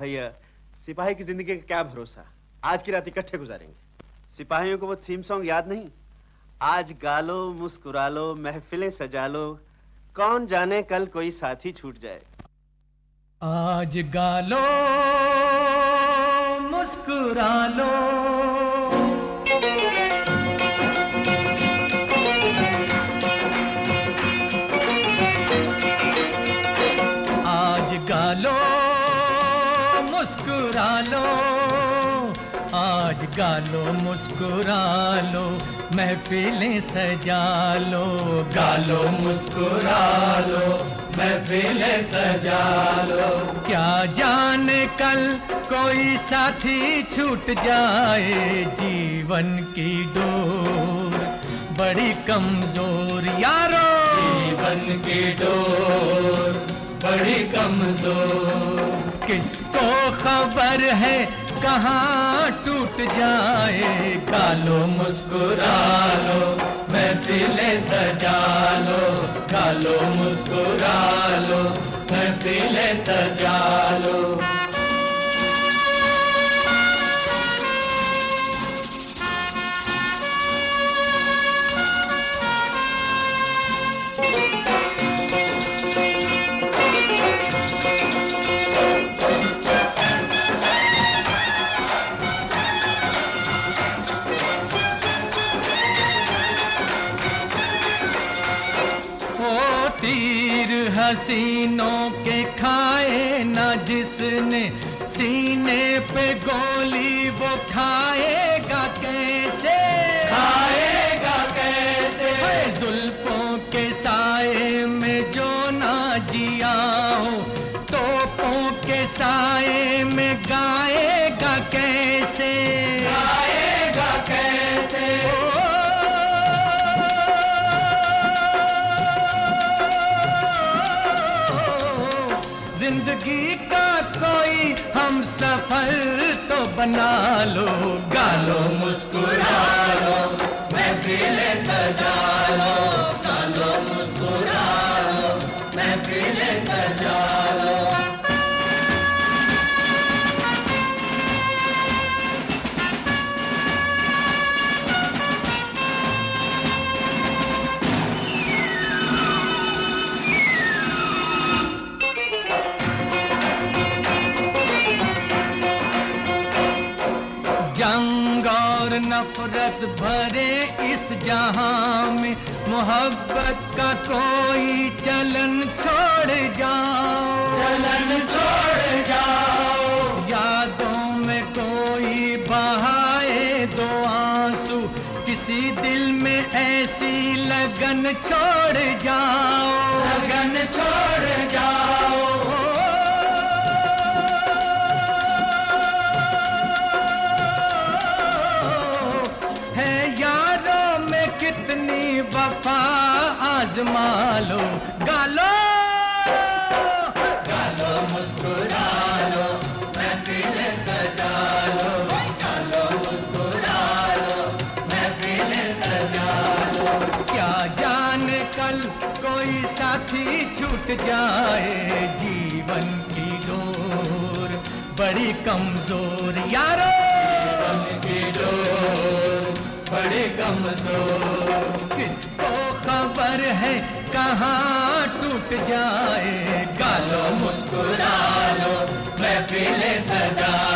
भैया, सिपाही की ज़िंदगी का क्या भरोसा? आज की रात इकट्ठे गुजारेंगे। सिपाहियों को वो थीम सॉन्ग याद नहीं? आज गालो मुस्कुरा लो महफिलें सजा लो कौन जाने कल कोई साथी छूट जाए? आज गालो आज गालो मुस्कुरा लो महफिलें सजा लो। गालो मुस्कुरा लो महफिलें सजा लो। क्या जाने कल कोई साथी छूट जाए जीवन की डोर? बड़ी कमज़ोर यारो। जीवन की डोर बड़ी कमज़ोर। किसको खबर है कहाँ टूट जाए? कालो मुस्कुरा लो मैं दिले सजा ओ तीर हसीनों के खाए ना जिसने सीने पे गोली वो खाएगा कैसे? खाएगा कैसे? जुल्फों के साए में जो ना जिया हो तोपों के साए में गाएगा कैसे? ज़िंदगी का कोई हम सफल तो बना लो गालो मुस्कुरा लो महफिल सजा और नफरत भरे इस जहाँ में मोहब्बत का कोई चलन छोड़ जाओ। चलन छोड़ जाओ। यादों में कोई बहाए दो आँसू किसी दिल में ऐसी लगन छोड़ जाओ। लगन छोड़ वफा आजमा लो गालो। गालो मुस्कुरा लो महफिलें सजा लो गालो मुस्कुरा लो महफिलें सजा लो क्या जाने कल कोई साथी छूट जाए जीवन की डोर? बड़ी कमज़ोर यारो। जीवन की डोर, बड़ी कमज़ोर। है कहाँ टूट जाए? गालो मुस्कुरा लो मैं पीले सजा